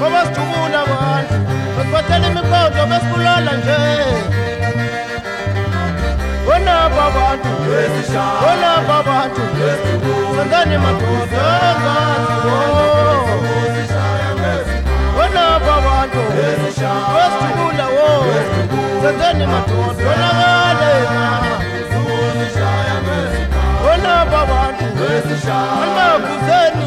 babasijubula bona basiphathela imikhondo besibulala nje bonaba abantu bonaba abantu sangani madoda angazio bonaba abantu basijubula wo sangani madoda onakalea bonaba abantu anibakuzeni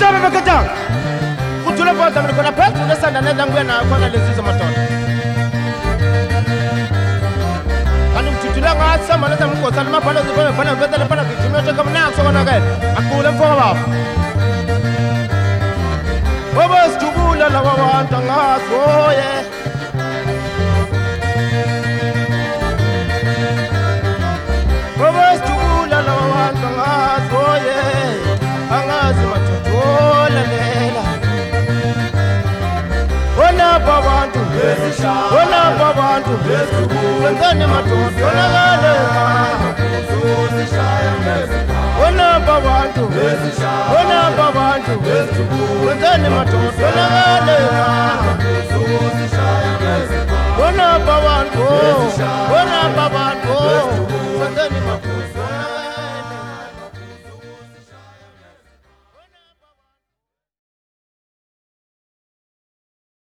Meketa meketa. Kutule kwa tamu kuna pesa unasa ndani yangu na kwa na lezi za matone. Kani mtutule kwa asa mwana za mko salama pale zipana pale mbele pale kichimio cha kama nayo sokona gani. Akule mfoka baba. Wewe usijubula la wawanta ngaso. olamba abantu wenzani madoda olalalema olamba abantu olamba abantu wenzani madoda olalalema olamba abantu